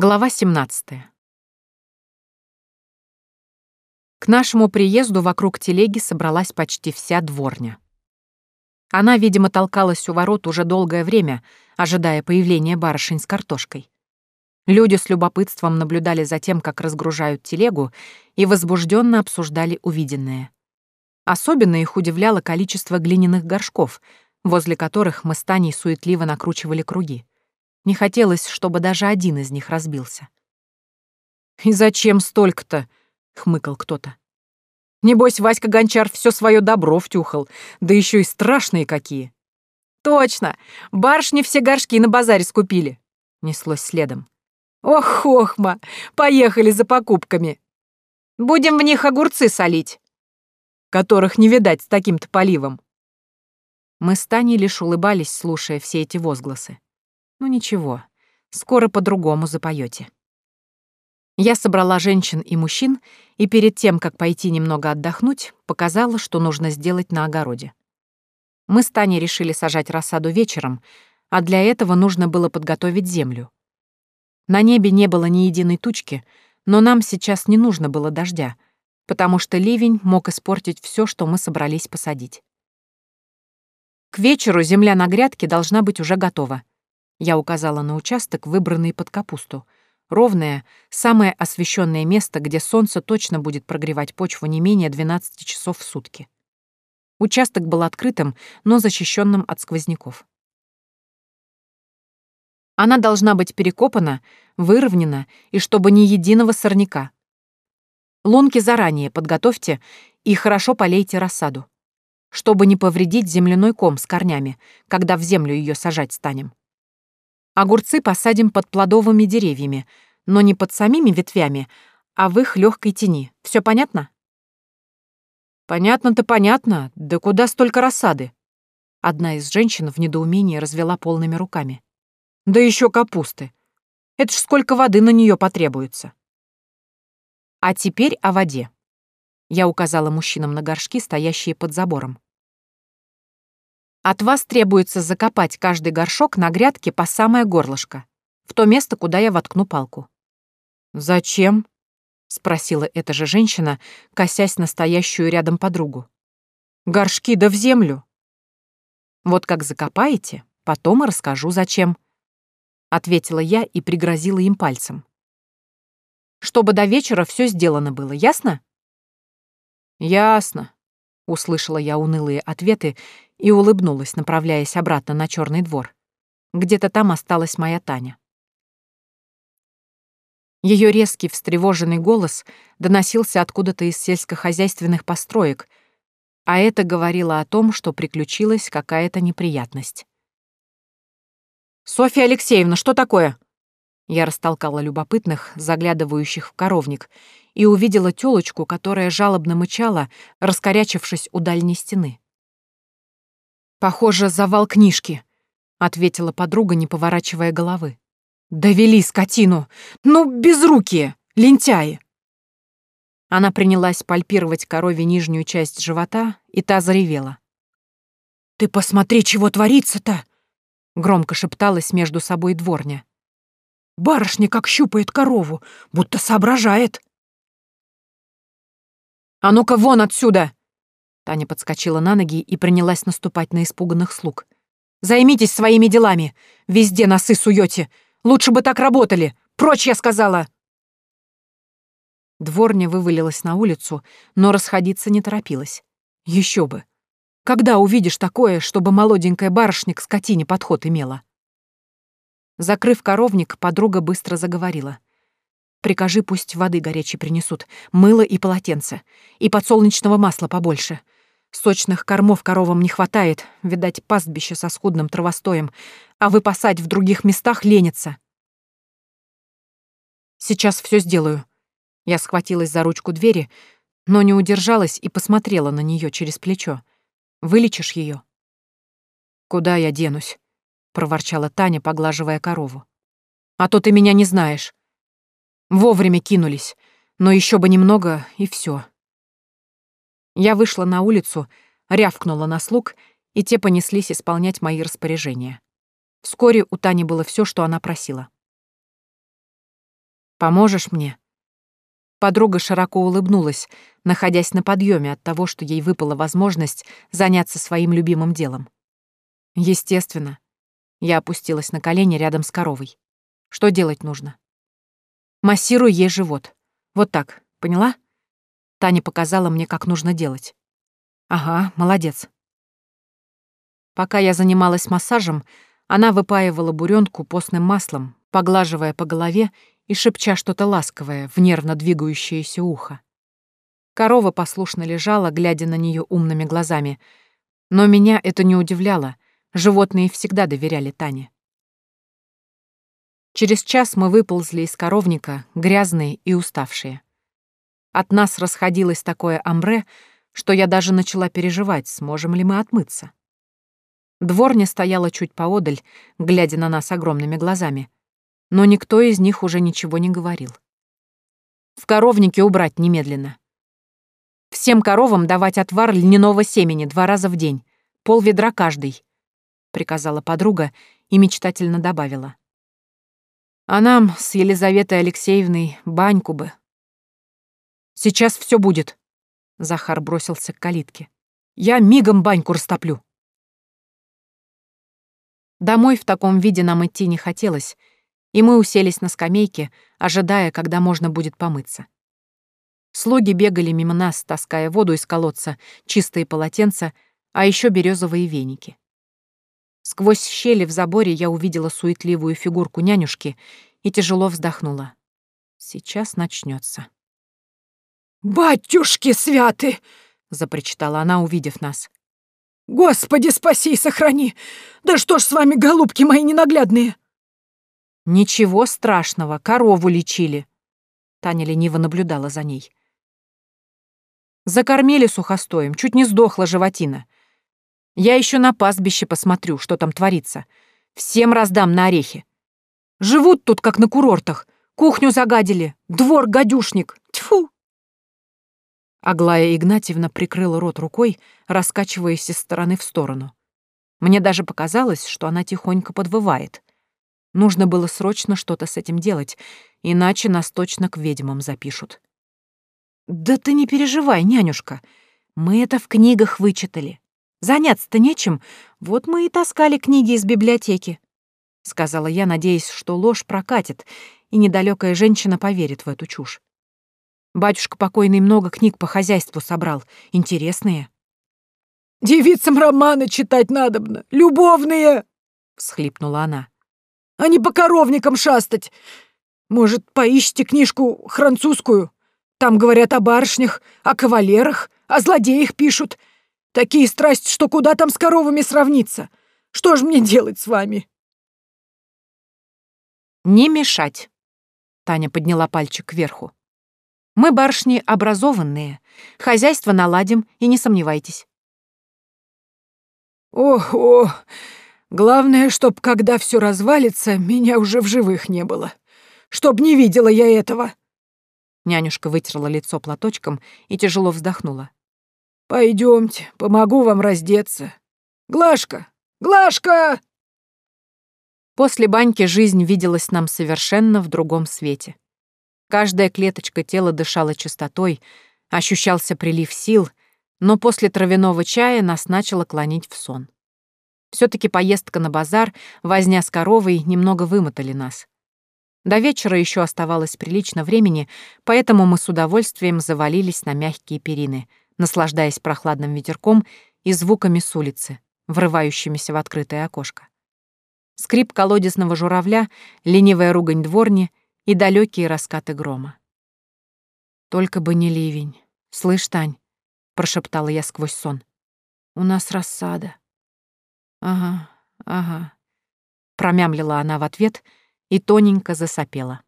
Глава 17. К нашему приезду вокруг телеги собралась почти вся дворня. Она, видимо, толкалась у ворот уже долгое время, ожидая появления барышень с картошкой. Люди с любопытством наблюдали за тем, как разгружают телегу, и возбужденно обсуждали увиденное. Особенно их удивляло количество глиняных горшков, возле которых мы с Таней суетливо накручивали круги. Не хотелось, чтобы даже один из них разбился. «И зачем столько-то?» — хмыкал кто-то. «Небось, Васька Гончар все свое добро втюхал, да еще и страшные какие!» «Точно! Барышни все горшки на базаре скупили!» — неслось следом. «Ох, хохма! Поехали за покупками! Будем в них огурцы солить, которых не видать с таким-то поливом!» Мы с Таней лишь улыбались, слушая все эти возгласы. Ну ничего, скоро по-другому запоете. Я собрала женщин и мужчин и перед тем, как пойти немного отдохнуть, показала, что нужно сделать на огороде. Мы с Таней решили сажать рассаду вечером, а для этого нужно было подготовить землю. На небе не было ни единой тучки, но нам сейчас не нужно было дождя, потому что ливень мог испортить все, что мы собрались посадить. К вечеру земля на грядке должна быть уже готова, я указала на участок, выбранный под капусту. Ровное, самое освещенное место, где солнце точно будет прогревать почву не менее 12 часов в сутки. Участок был открытым, но защищенным от сквозняков. Она должна быть перекопана, выровнена и чтобы ни единого сорняка. Лунки заранее подготовьте и хорошо полейте рассаду, чтобы не повредить земляной ком с корнями, когда в землю ее сажать станем. Огурцы посадим под плодовыми деревьями, но не под самими ветвями, а в их легкой тени. Все понятно? Понятно-то понятно. Да куда столько рассады? Одна из женщин в недоумении развела полными руками. Да еще капусты. Это ж сколько воды на нее потребуется. А теперь о воде. Я указала мужчинам на горшки, стоящие под забором. От вас требуется закопать каждый горшок на грядке по самое горлышко, в то место, куда я воткну палку. «Зачем?» — спросила эта же женщина, косясь на стоящую рядом подругу. «Горшки да в землю!» «Вот как закопаете, потом и расскажу, зачем», — ответила я и пригрозила им пальцем. «Чтобы до вечера все сделано было, ясно?» «Ясно», — услышала я унылые ответы и улыбнулась, направляясь обратно на черный двор. Где-то там осталась моя Таня. Ее резкий, встревоженный голос доносился откуда-то из сельскохозяйственных построек, а это говорило о том, что приключилась какая-то неприятность. «Софья Алексеевна, что такое?» Я растолкала любопытных, заглядывающих в коровник, и увидела тёлочку, которая жалобно мычала, раскорячившись у дальней стены. «Похоже, завал книжки», — ответила подруга, не поворачивая головы. «Довели скотину! Ну, безрукие! Лентяи!» Она принялась пальпировать корове нижнюю часть живота, и та заревела. «Ты посмотри, чего творится-то!» — громко шепталась между собой дворня. «Барышня как щупает корову, будто соображает!» «А ну-ка вон отсюда!» Таня подскочила на ноги и принялась наступать на испуганных слуг. «Займитесь своими делами! Везде носы суете! Лучше бы так работали! Прочь, я сказала!» Дворня вывалилась на улицу, но расходиться не торопилась. Еще бы! Когда увидишь такое, чтобы молоденькая барышня к скотине подход имела? Закрыв коровник, подруга быстро заговорила. «Прикажи, пусть воды горячей принесут, мыло и полотенце, и подсолнечного масла побольше. Сочных кормов коровам не хватает, видать, пастбище со скудным травостоем, а выпасать в других местах ленится. Сейчас все сделаю. Я схватилась за ручку двери, но не удержалась и посмотрела на нее через плечо. Вылечишь ее? Куда я денусь? проворчала Таня, поглаживая корову. А то ты меня не знаешь. Вовремя кинулись, но еще бы немного и все. Я вышла на улицу, рявкнула на слуг, и те понеслись исполнять мои распоряжения. Вскоре у Тани было все, что она просила. Поможешь мне?» Подруга широко улыбнулась, находясь на подъеме от того, что ей выпала возможность заняться своим любимым делом. Естественно. Я опустилась на колени рядом с коровой. Что делать нужно? Массируй ей живот. Вот так, поняла? Таня показала мне, как нужно делать. Ага, молодец. Пока я занималась массажем, она выпаивала буренку постным маслом, поглаживая по голове и шепча что-то ласковое в нервно двигающееся ухо. Корова послушно лежала, глядя на нее умными глазами. Но меня это не удивляло. Животные всегда доверяли Тане. Через час мы выползли из коровника, грязные и уставшие. От нас расходилось такое амбре, что я даже начала переживать, сможем ли мы отмыться. Дворня стояла чуть поодаль, глядя на нас огромными глазами но никто из них уже ничего не говорил. В коровнике убрать немедленно. Всем коровам давать отвар льняного семени два раза в день, пол ведра каждый, приказала подруга и мечтательно добавила. А нам с Елизаветой Алексеевной баньку бы. Сейчас все будет. Захар бросился к калитке. Я мигом баньку растоплю. Домой в таком виде нам идти не хотелось, и мы уселись на скамейке, ожидая, когда можно будет помыться. Слуги бегали мимо нас, таская воду из колодца, чистые полотенца, а еще березовые веники. Сквозь щели в заборе я увидела суетливую фигурку нянюшки и тяжело вздохнула. Сейчас начнется. «Батюшки святы!» — запричитала она, увидев нас. «Господи, спаси и сохрани! Да что ж с вами, голубки мои ненаглядные!» «Ничего страшного, корову лечили». Таня лениво наблюдала за ней. Закормили сухостоем, чуть не сдохла животина. Я еще на пастбище посмотрю, что там творится. Всем раздам на орехи. Живут тут, как на курортах. Кухню загадили, двор гадюшник. Тьфу! Аглая Игнатьевна прикрыла рот рукой, раскачиваясь из стороны в сторону. Мне даже показалось, что она тихонько подвывает. Нужно было срочно что-то с этим делать, иначе нас точно к ведьмам запишут. «Да ты не переживай, нянюшка. Мы это в книгах вычитали. Заняться-то нечем, вот мы и таскали книги из библиотеки», — сказала я, надеясь, что ложь прокатит, и недалекая женщина поверит в эту чушь. Батюшка покойный много книг по хозяйству собрал, интересные. «Девицам романы читать надобно, любовные!» — всхлипнула она а не по коровникам шастать. Может, поищите книжку французскую? Там говорят о барышнях, о кавалерах, о злодеях пишут. Такие страсти, что куда там с коровами сравниться? Что ж мне делать с вами?» «Не мешать», — Таня подняла пальчик кверху. «Мы, барышни, образованные. Хозяйство наладим, и не сомневайтесь». «Ох, ох, Главное, чтоб, когда все развалится, меня уже в живых не было. Чтоб не видела я этого. Нянюшка вытерла лицо платочком и тяжело вздохнула. Пойдемте, помогу вам раздеться. Глашка! Глашка! После баньки жизнь виделась нам совершенно в другом свете. Каждая клеточка тела дышала чистотой, ощущался прилив сил, но после травяного чая нас начало клонить в сон все таки поездка на базар, возня с коровой немного вымотали нас. До вечера еще оставалось прилично времени, поэтому мы с удовольствием завалились на мягкие перины, наслаждаясь прохладным ветерком и звуками с улицы, врывающимися в открытое окошко. Скрип колодезного журавля, ленивая ругань дворни и далекие раскаты грома. «Только бы не ливень. Слышь, Тань», — прошептала я сквозь сон, — «у нас рассада». «Ага, ага», — промямлила она в ответ и тоненько засопела.